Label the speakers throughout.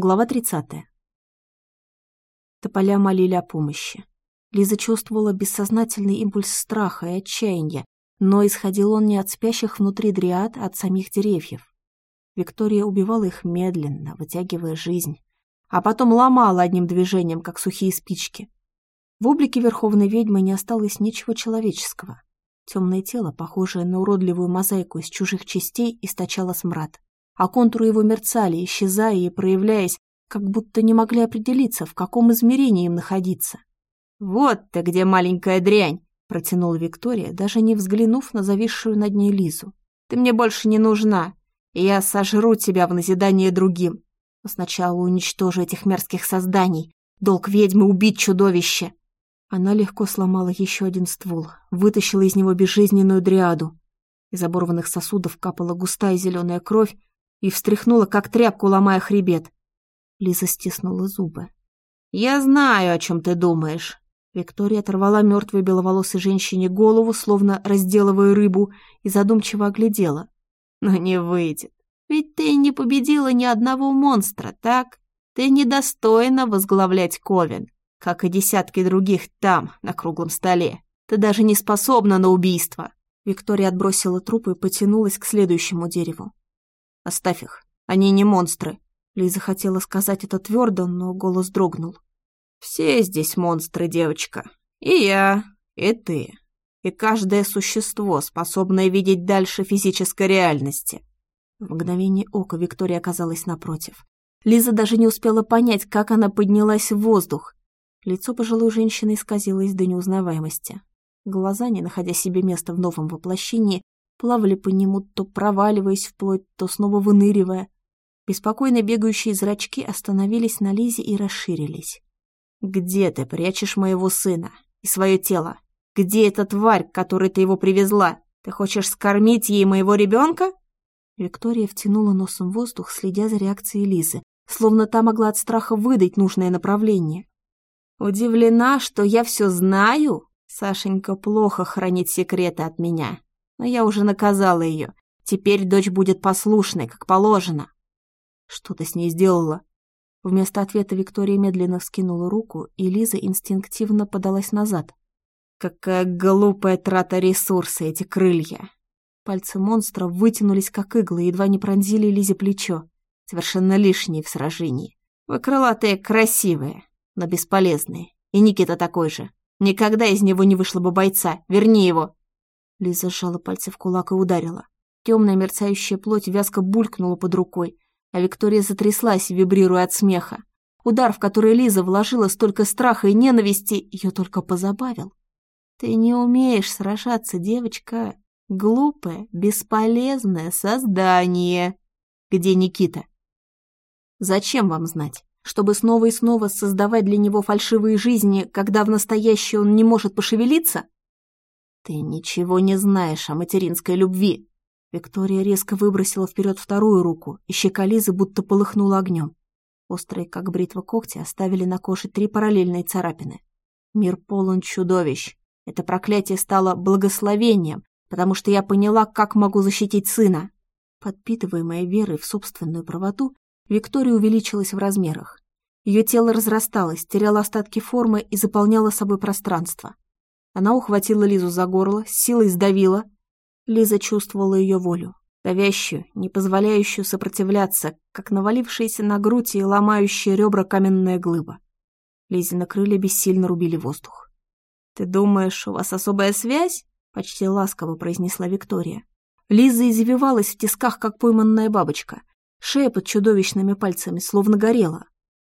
Speaker 1: Глава 30. Тополя молили о помощи. Лиза чувствовала бессознательный импульс страха и отчаяния, но исходил он не от спящих внутри дриад, а от самих деревьев. Виктория убивала их медленно, вытягивая жизнь, а потом ломала одним движением, как сухие спички. В облике верховной ведьмы не осталось ничего человеческого. Темное тело, похожее на уродливую мозаику из чужих частей, источало смрад а контуры его мерцали, исчезая и проявляясь, как будто не могли определиться, в каком измерении им находиться. «Вот ты где, маленькая дрянь!» — протянула Виктория, даже не взглянув на зависшую над ней Лизу. «Ты мне больше не нужна, и я сожру тебя в назидание другим. Но сначала уничтожу этих мерзких созданий. Долг ведьмы — убить чудовище!» Она легко сломала еще один ствол, вытащила из него безжизненную дриаду. Из оборванных сосудов капала густая зеленая кровь, и встряхнула, как тряпку, ломая хребет. Лиза стиснула зубы. «Я знаю, о чем ты думаешь». Виктория оторвала мертвой беловолосой женщине голову, словно разделывая рыбу, и задумчиво оглядела. «Но не выйдет. Ведь ты не победила ни одного монстра, так? Ты недостойна возглавлять Ковен, как и десятки других там, на круглом столе. Ты даже не способна на убийство». Виктория отбросила труп и потянулась к следующему дереву. Оставь их. Они не монстры. Лиза хотела сказать это твердо, но голос дрогнул. Все здесь монстры, девочка. И я, и ты. И каждое существо, способное видеть дальше физической реальности. В мгновение ока Виктория оказалась напротив. Лиза даже не успела понять, как она поднялась в воздух. Лицо пожилой женщины исказилось до неузнаваемости. Глаза, не находя себе места в новом воплощении, плавали по нему, то проваливаясь вплоть, то снова выныривая. Беспокойно бегающие зрачки остановились на Лизе и расширились. «Где ты прячешь моего сына и свое тело? Где эта тварь, к которой ты его привезла? Ты хочешь скормить ей моего ребенка?» Виктория втянула носом воздух, следя за реакцией Лизы, словно та могла от страха выдать нужное направление. «Удивлена, что я все знаю? Сашенька плохо хранит секреты от меня. Но я уже наказала ее. Теперь дочь будет послушной, как положено. Что ты с ней сделала? Вместо ответа Виктория медленно вскинула руку, и Лиза инстинктивно подалась назад. Какая глупая трата ресурса эти крылья. Пальцы монстра вытянулись, как иглы, едва не пронзили Лизе плечо. Совершенно лишние в сражении. Вы крылатые красивые, но бесполезные. И Никита такой же. Никогда из него не вышло бы бойца. Верни его. Лиза сжала пальцы в кулак и ударила. Темная мерцающая плоть вязко булькнула под рукой, а Виктория затряслась, вибрируя от смеха. Удар, в который Лиза вложила столько страха и ненависти, ее только позабавил. «Ты не умеешь сражаться, девочка. Глупое, бесполезное создание». «Где Никита?» «Зачем вам знать? Чтобы снова и снова создавать для него фальшивые жизни, когда в настоящей он не может пошевелиться?» «Ты ничего не знаешь о материнской любви!» Виктория резко выбросила вперед вторую руку, и щека Лизы будто полыхнула огнем. Острые, как бритва когти, оставили на коже три параллельные царапины. Мир полон чудовищ. Это проклятие стало благословением, потому что я поняла, как могу защитить сына. Подпитываемая верой в собственную правоту, Виктория увеличилась в размерах. Ее тело разрасталось, теряло остатки формы и заполняло собой пространство. Она ухватила Лизу за горло, с силой сдавила. Лиза чувствовала ее волю, давящую, не позволяющую сопротивляться, как навалившаяся на грудь и ломающая ребра каменная глыба. Лизе на крылья бессильно рубили воздух. «Ты думаешь, у вас особая связь?» — почти ласково произнесла Виктория. Лиза извивалась в тисках, как пойманная бабочка. Шея под чудовищными пальцами словно горела.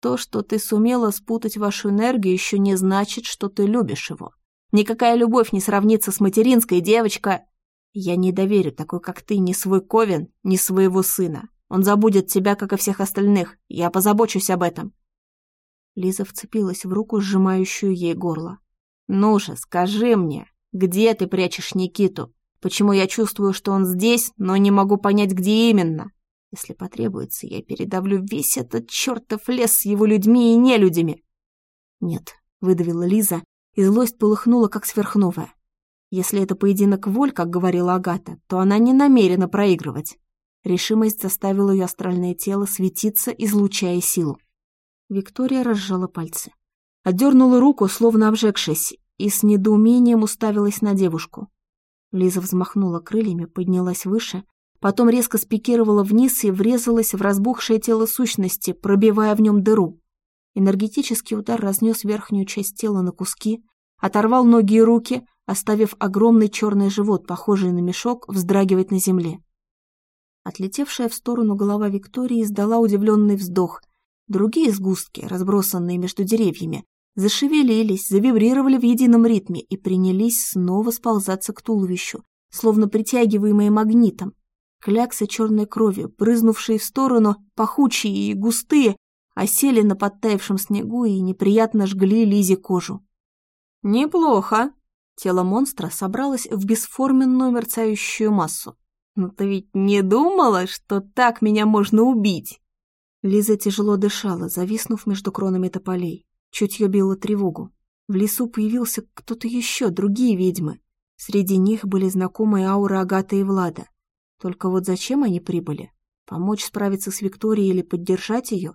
Speaker 1: То, что ты сумела спутать вашу энергию, еще не значит, что ты любишь его. Никакая любовь не сравнится с материнской, девочка. Я не доверю такой, как ты, ни свой Ковен, ни своего сына. Он забудет тебя, как и всех остальных. Я позабочусь об этом. Лиза вцепилась в руку, сжимающую ей горло. «Ну же, скажи мне, где ты прячешь Никиту? Почему я чувствую, что он здесь, но не могу понять, где именно? Если потребуется, я передавлю весь этот чертов лес с его людьми и нелюдями». «Нет», — выдавила Лиза, и злость полыхнула, как сверхновая. Если это поединок воль, как говорила Агата, то она не намерена проигрывать. Решимость заставила ее астральное тело светиться, излучая силу. Виктория разжала пальцы. Отдернула руку, словно обжегшись, и с недоумением уставилась на девушку. Лиза взмахнула крыльями, поднялась выше, потом резко спикировала вниз и врезалась в разбухшее тело сущности, пробивая в нем дыру. Энергетический удар разнес верхнюю часть тела на куски, оторвал ноги и руки, оставив огромный черный живот, похожий на мешок, вздрагивать на земле. Отлетевшая в сторону голова Виктории издала удивленный вздох. Другие сгустки, разбросанные между деревьями, зашевелились, завибрировали в едином ритме и принялись снова сползаться к туловищу, словно притягиваемые магнитом. Кляксы черной крови, брызнувшие в сторону, пахучие и густые, осели на подтаявшем снегу и неприятно жгли Лизе кожу. «Неплохо!» Тело монстра собралось в бесформенную мерцающую массу. «Но ты ведь не думала, что так меня можно убить?» Лиза тяжело дышала, зависнув между кронами тополей. Чутье било тревогу. В лесу появился кто-то еще, другие ведьмы. Среди них были знакомые ауры Агаты и Влада. Только вот зачем они прибыли? Помочь справиться с Викторией или поддержать ее?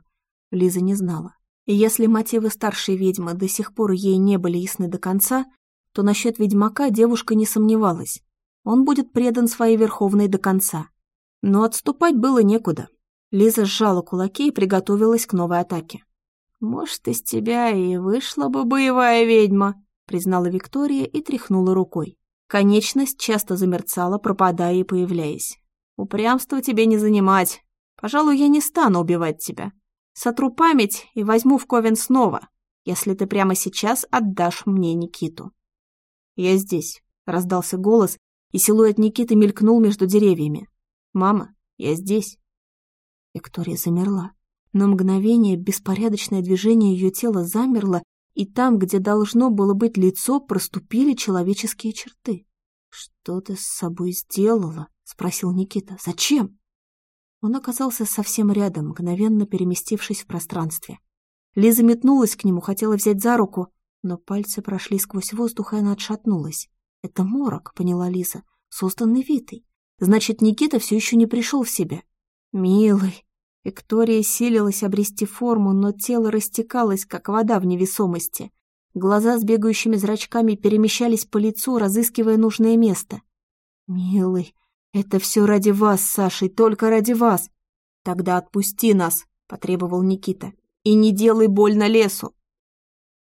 Speaker 1: Лиза не знала. Если мотивы старшей ведьмы до сих пор ей не были ясны до конца, то насчет ведьмака девушка не сомневалась. Он будет предан своей верховной до конца. Но отступать было некуда. Лиза сжала кулаки и приготовилась к новой атаке. «Может, из тебя и вышла бы боевая ведьма», — признала Виктория и тряхнула рукой. Конечность часто замерцала, пропадая и появляясь. «Упрямство тебе не занимать. Пожалуй, я не стану убивать тебя. Сотру память и возьму в Ковен снова, если ты прямо сейчас отдашь мне Никиту». «Я здесь», — раздался голос, и силуэт Никиты мелькнул между деревьями. «Мама, я здесь». Виктория замерла. На мгновение беспорядочное движение ее тела замерло, и там, где должно было быть лицо, проступили человеческие черты. «Что ты с собой сделала?» — спросил Никита. «Зачем?» Он оказался совсем рядом, мгновенно переместившись в пространстве. Лиза метнулась к нему, хотела взять за руку, но пальцы прошли сквозь воздух, и она отшатнулась. «Это морок», — поняла Лиза, — «созданный Витой. Значит, Никита все еще не пришел в себя». «Милый», Виктория силилась обрести форму, но тело растекалось, как вода в невесомости. Глаза с бегающими зрачками перемещались по лицу, разыскивая нужное место. «Милый, это все ради вас, Сашей, только ради вас!» «Тогда отпусти нас», — потребовал Никита. «И не делай больно лесу!»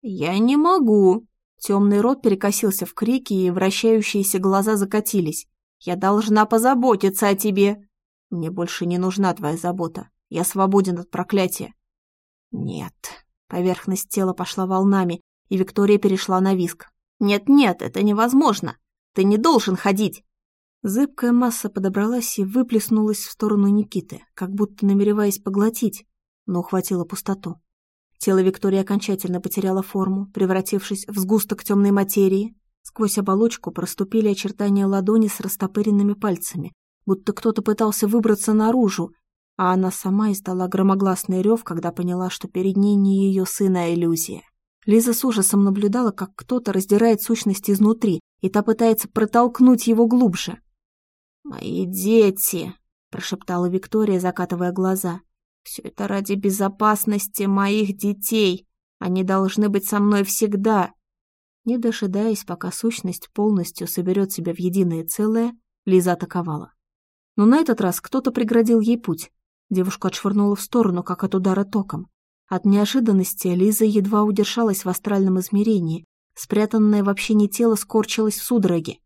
Speaker 1: «Я не могу!» Темный рот перекосился в крике, и вращающиеся глаза закатились. «Я должна позаботиться о тебе!» «Мне больше не нужна твоя забота. Я свободен от проклятия. Нет. Поверхность тела пошла волнами, и Виктория перешла на виск. Нет-нет, это невозможно. Ты не должен ходить. Зыбкая масса подобралась и выплеснулась в сторону Никиты, как будто намереваясь поглотить, но ухватила пустоту. Тело Виктории окончательно потеряло форму, превратившись в сгусток темной материи. Сквозь оболочку проступили очертания ладони с растопыренными пальцами, будто кто-то пытался выбраться наружу, а она сама издала громогласный рев, когда поняла, что перед ней не ее сын, а иллюзия. Лиза с ужасом наблюдала, как кто-то раздирает сущность изнутри, и та пытается протолкнуть его глубже. «Мои дети!» — прошептала Виктория, закатывая глаза. «Все это ради безопасности моих детей. Они должны быть со мной всегда». Не дожидаясь, пока сущность полностью соберет себя в единое целое, Лиза атаковала. Но на этот раз кто-то преградил ей путь. Девушку отшвырнула в сторону, как от удара током. От неожиданности Лиза едва удержалась в астральном измерении. Спрятанное в общине тело скорчилось в судороге.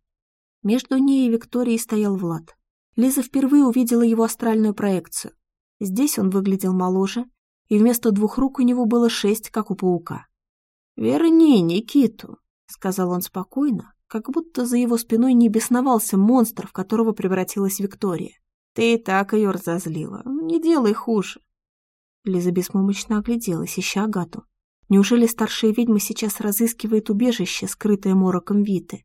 Speaker 1: Между ней и Викторией стоял Влад. Лиза впервые увидела его астральную проекцию. Здесь он выглядел моложе, и вместо двух рук у него было шесть, как у паука. «Верни Никиту», — сказал он спокойно, как будто за его спиной не бесновался монстр, в которого превратилась Виктория. Ты и так ее разозлила. Не делай хуже. Лиза беспомощно огляделась, ища Агату. Неужели старшая ведьма сейчас разыскивает убежище, скрытое мороком Виты?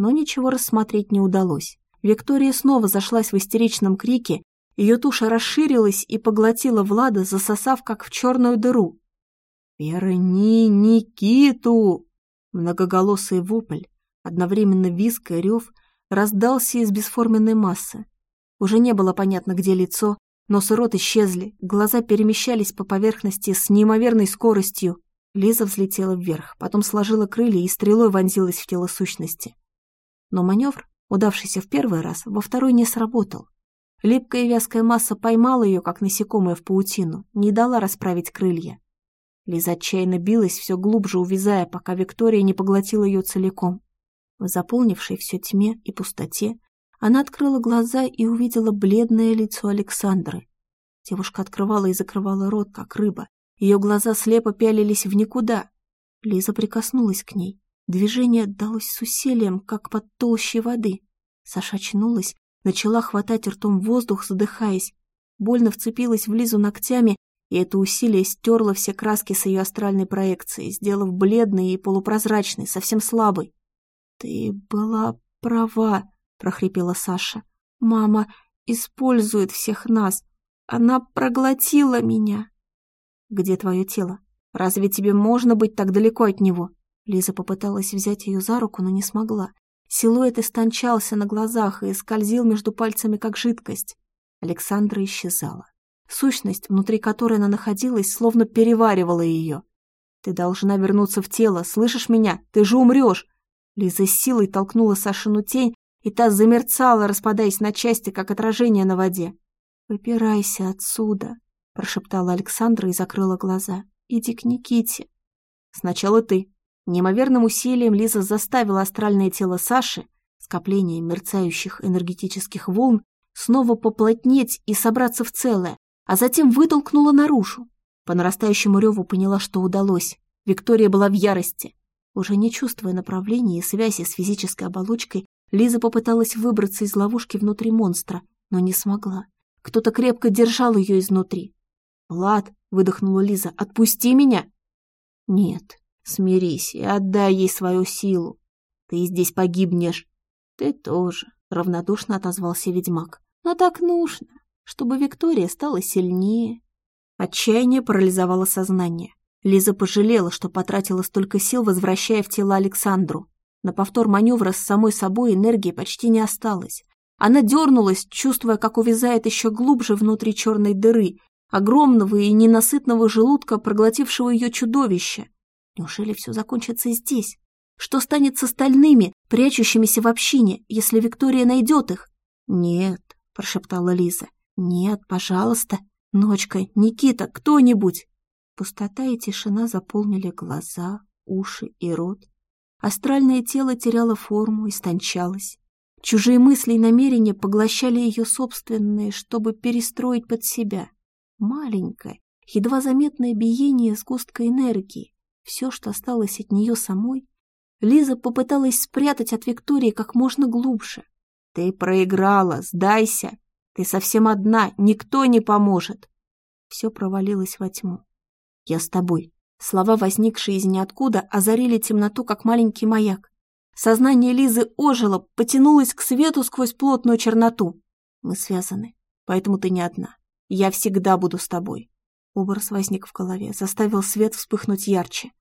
Speaker 1: Но ничего рассмотреть не удалось. Виктория снова зашлась в истеричном крике, ее туша расширилась и поглотила Влада, засосав, как в черную дыру. «Верни Никиту!» Многоголосый вопль, одновременно виск и рев, раздался из бесформенной массы. Уже не было понятно, где лицо, нос и рот исчезли, глаза перемещались по поверхности с неимоверной скоростью. Лиза взлетела вверх, потом сложила крылья и стрелой вонзилась в тело сущности. Но маневр, удавшийся в первый раз, во второй не сработал. Липкая вязкая масса поймала ее, как насекомое в паутину, не дала расправить крылья. Лиза отчаянно билась, все глубже увязая, пока Виктория не поглотила ее целиком. В заполнившей все тьме и пустоте она открыла глаза и увидела бледное лицо Александры. Девушка открывала и закрывала рот, как рыба. Ее глаза слепо пялились в никуда. Лиза прикоснулась к ней. Движение далось с усилием, как под толщей воды. Саша очнулась Начала хватать ртом воздух, задыхаясь. Больно вцепилась в Лизу ногтями, и это усилие стерло все краски с ее астральной проекции, сделав бледной и полупрозрачной, совсем слабой. «Ты была права», — прохрипела Саша. «Мама использует всех нас. Она проглотила меня». «Где твое тело? Разве тебе можно быть так далеко от него?» Лиза попыталась взять ее за руку, но не смогла. Силуэт истончался на глазах и скользил между пальцами, как жидкость. Александра исчезала. Сущность, внутри которой она находилась, словно переваривала ее. «Ты должна вернуться в тело, слышишь меня? Ты же умрешь!» Лиза с силой толкнула Сашину тень, и та замерцала, распадаясь на части, как отражение на воде. «Выбирайся отсюда», — прошептала Александра и закрыла глаза. «Иди к Никите». «Сначала ты», Неимоверным усилием Лиза заставила астральное тело Саши, скопление мерцающих энергетических волн, снова поплотнеть и собраться в целое, а затем вытолкнула наружу. По нарастающему реву поняла, что удалось. Виктория была в ярости. Уже не чувствуя направления и связи с физической оболочкой, Лиза попыталась выбраться из ловушки внутри монстра, но не смогла. Кто-то крепко держал ее изнутри. «Влад», — выдохнула Лиза, — «отпусти меня!» «Нет, Смирись и отдай ей свою силу. Ты здесь погибнешь. Ты тоже, равнодушно отозвался ведьмак. Но так нужно, чтобы Виктория стала сильнее. Отчаяние парализовало сознание. Лиза пожалела, что потратила столько сил, возвращая в тело Александру. На повтор маневра с самой собой энергии почти не осталось. Она дернулась, чувствуя, как увязает еще глубже внутри черной дыры, огромного и ненасытного желудка, проглотившего ее чудовища. Неужели все закончится здесь? Что станет с остальными, прячущимися в общине, если Виктория найдет их? Нет, прошептала Лиза. Нет, пожалуйста. Ночка, Никита, кто-нибудь. Пустота и тишина заполнили глаза, уши и рот. Астральное тело теряло форму, истончалось. Чужие мысли и намерения поглощали ее собственные, чтобы перестроить под себя. Маленькое, едва заметное биение сгустка энергии, все, что осталось от нее самой, Лиза попыталась спрятать от Виктории как можно глубже. «Ты проиграла, сдайся! Ты совсем одна, никто не поможет!» Все провалилось во тьму. «Я с тобой». Слова, возникшие из ниоткуда, озарили темноту, как маленький маяк. Сознание Лизы ожило, потянулось к свету сквозь плотную черноту. «Мы связаны, поэтому ты не одна. Я всегда буду с тобой». Образ возник в голове, заставил свет вспыхнуть ярче.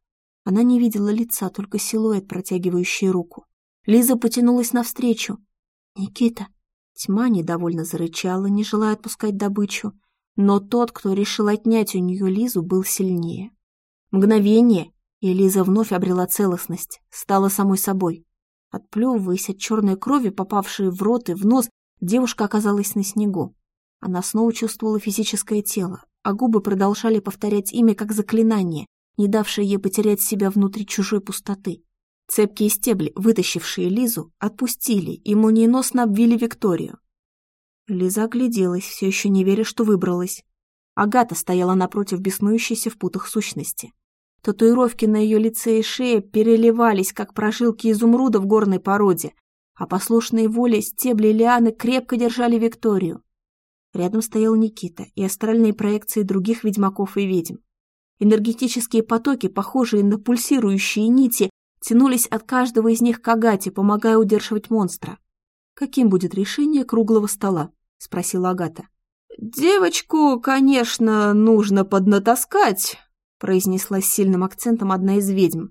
Speaker 1: Она не видела лица, только силуэт, протягивающий руку. Лиза потянулась навстречу. «Никита!» Тьма недовольно зарычала, не желая отпускать добычу. Но тот, кто решил отнять у нее Лизу, был сильнее. Мгновение, и Лиза вновь обрела целостность, стала самой собой. Отплевываясь от черной крови, попавшей в рот и в нос, девушка оказалась на снегу. Она снова чувствовала физическое тело, а губы продолжали повторять имя как заклинание, не давшее ей потерять себя внутри чужой пустоты. Цепкие стебли, вытащившие Лизу, отпустили и молниеносно обвили Викторию. Лиза огляделась, все еще не веря, что выбралась. Агата стояла напротив беснующейся в путах сущности. Татуировки на ее лице и шее переливались, как прожилки изумруда в горной породе, а послушные воли стебли лианы крепко держали Викторию. Рядом стоял Никита и астральные проекции других ведьмаков и ведьм. Энергетические потоки, похожие на пульсирующие нити, тянулись от каждого из них к Агате, помогая удерживать монстра. «Каким будет решение круглого стола?» — спросила Агата. «Девочку, конечно, нужно поднатаскать», — произнесла с сильным акцентом одна из ведьм.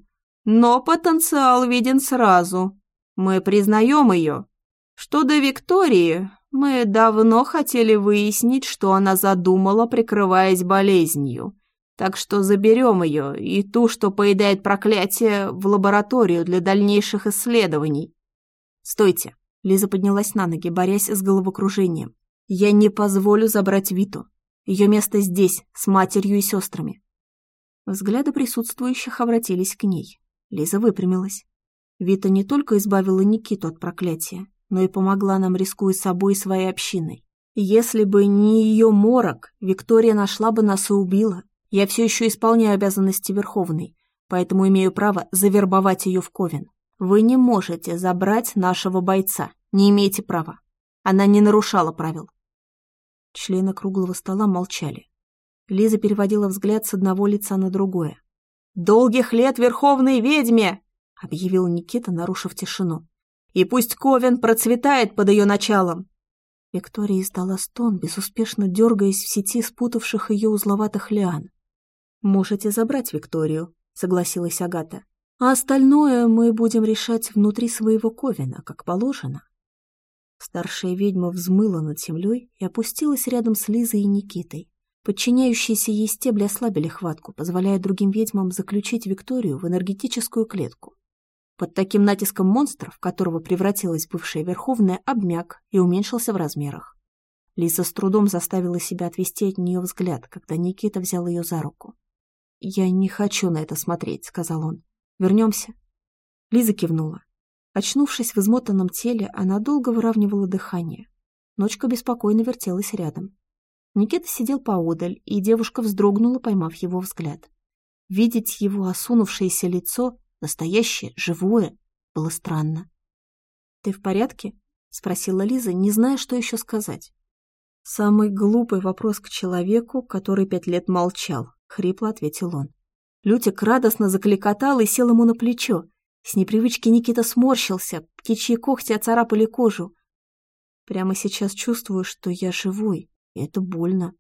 Speaker 1: «Но потенциал виден сразу. Мы признаем ее. Что до Виктории,
Speaker 2: Мы давно хотели выяснить, что она задумала, прикрываясь болезнью. Так что заберем ее и ту, что поедает проклятие, в лабораторию для дальнейших исследований.
Speaker 1: Стойте. Лиза поднялась на ноги, борясь с головокружением. Я не позволю забрать Виту. Ее место здесь, с матерью и сестрами. Взгляды присутствующих обратились к ней. Лиза выпрямилась. Вита не только избавила Никиту от проклятия, но и помогла нам, рискуя собой и своей общиной. Если бы не ее морок, Виктория нашла бы нас и убила. Я все еще исполняю обязанности Верховной, поэтому имею право завербовать ее в Ковен. Вы не можете забрать нашего бойца, не имеете права. Она не нарушала правил. Члены круглого стола молчали. Лиза переводила взгляд с одного лица на другое.
Speaker 2: «Долгих лет Верховной ведьме!» — объявил Никита, нарушив тишину. «И пусть Ковен процветает под ее началом!»
Speaker 1: Виктория издала стон, безуспешно дергаясь в сети спутавших ее узловатых лиан. «Можете забрать Викторию», — согласилась Агата. «А остальное мы будем решать внутри своего ковена, как положено». Старшая ведьма взмыла над землей и опустилась рядом с Лизой и Никитой. Подчиняющиеся ей стебли ослабили хватку, позволяя другим ведьмам заключить Викторию в энергетическую клетку. Под таким натиском монстра, в которого превратилась бывшая Верховная, обмяк и уменьшился в размерах. Лиза с трудом заставила себя отвести от нее взгляд, когда Никита взял ее за руку. «Я не хочу на это смотреть», — сказал он. «Вернемся?» Лиза кивнула. Очнувшись в измотанном теле, она долго выравнивала дыхание. Ночка беспокойно вертелась рядом. Никита сидел поодаль, и девушка вздрогнула, поймав его взгляд. Видеть его осунувшееся лицо, настоящее, живое, было странно. «Ты в порядке?» — спросила Лиза, не зная, что еще сказать. Самый глупый вопрос к человеку, который пять лет молчал. — хрипло ответил он. Лютик радостно закликотал и сел ему на плечо. С непривычки Никита сморщился, птичьи когти оцарапали кожу. Прямо сейчас чувствую, что я живой, и это больно.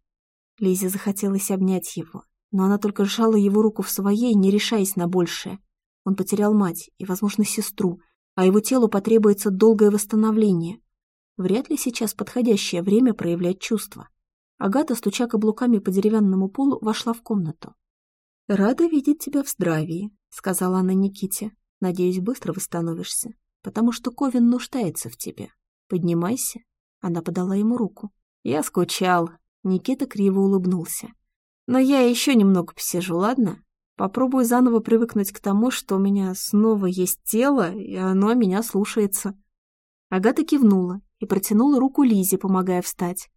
Speaker 1: Лизе захотелось обнять его, но она только сжала его руку в своей, не решаясь на большее. Он потерял мать и, возможно, сестру, а его телу потребуется долгое восстановление. Вряд ли сейчас подходящее время проявлять чувства. Агата, стуча каблуками по деревянному полу, вошла в комнату. «Рада видеть тебя в здравии», — сказала она Никите. «Надеюсь, быстро восстановишься, потому что Ковин нуждается в тебе. Поднимайся». Она подала ему руку. «Я скучал». Никита криво улыбнулся. «Но я еще немного посижу, ладно? Попробую заново привыкнуть к тому, что у меня снова есть тело, и оно меня слушается». Агата кивнула и протянула руку Лизе, помогая встать.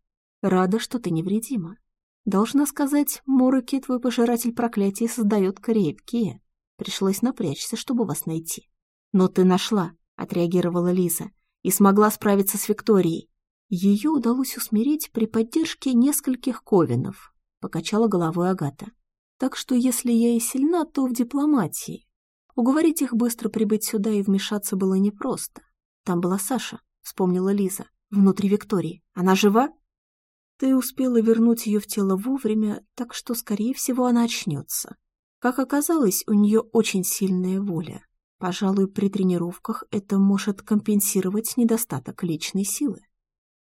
Speaker 1: Рада, что ты невредима. Должна сказать, мороки твой пожиратель проклятий создает крепкие. Пришлось напрячься, чтобы вас найти. Но ты нашла, — отреагировала Лиза, — и смогла справиться с Викторией. Ее удалось усмирить при поддержке нескольких ковинов, — покачала головой Агата. Так что если я и сильна, то в дипломатии. Уговорить их быстро прибыть сюда и вмешаться было непросто. Там была Саша, — вспомнила Лиза, — внутри Виктории. Она жива? Ты успела вернуть ее в тело вовремя, так что, скорее всего, она очнется. Как оказалось, у нее очень сильная воля. Пожалуй, при тренировках это может компенсировать недостаток личной силы.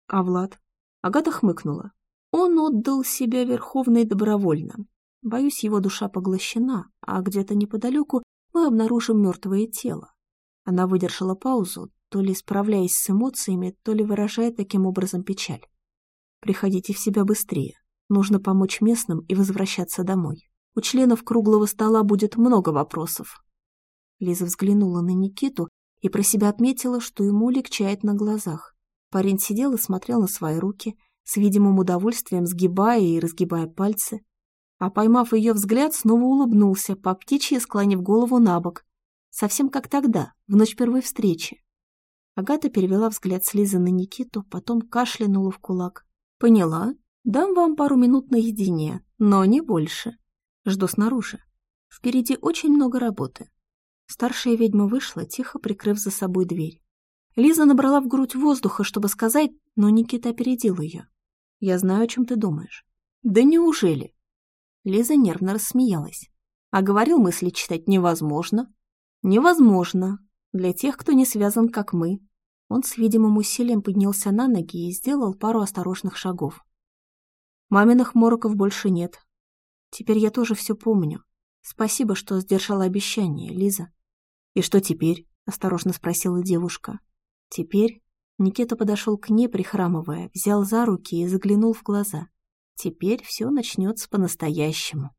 Speaker 1: А Влад? Агата хмыкнула. Он отдал себя Верховной добровольно. Боюсь, его душа поглощена, а где-то неподалеку мы обнаружим мертвое тело. Она выдержала паузу, то ли справляясь с эмоциями, то ли выражая таким образом печаль. Приходите в себя быстрее. Нужно помочь местным и возвращаться домой. У членов круглого стола будет много вопросов. Лиза взглянула на Никиту и про себя отметила, что ему легчает на глазах. Парень сидел и смотрел на свои руки, с видимым удовольствием сгибая и разгибая пальцы. А поймав ее взгляд, снова улыбнулся, по птичьи склонив голову на бок. Совсем как тогда, в ночь первой встречи. Агата перевела взгляд с Лизы на Никиту, потом кашлянула в кулак. Поняла. Дам вам пару минут наедине, но не больше. Жду снаружи. Впереди очень много работы. Старшая ведьма вышла, тихо прикрыв за собой дверь. Лиза набрала в грудь воздуха, чтобы сказать, но Никита опередил ее. «Я знаю, о чем ты думаешь». «Да неужели?» Лиза нервно рассмеялась. «А говорил, мысли читать невозможно». «Невозможно. Для тех, кто не связан, как мы. Он с видимым усилием поднялся на ноги и сделал пару осторожных шагов. Маминых мороков больше нет. Теперь я тоже все помню. Спасибо, что сдержала обещание, Лиза. И что теперь? Осторожно спросила девушка. Теперь Никита подошел к ней, прихрамывая, взял за руки и заглянул в глаза. Теперь все начнется по-настоящему.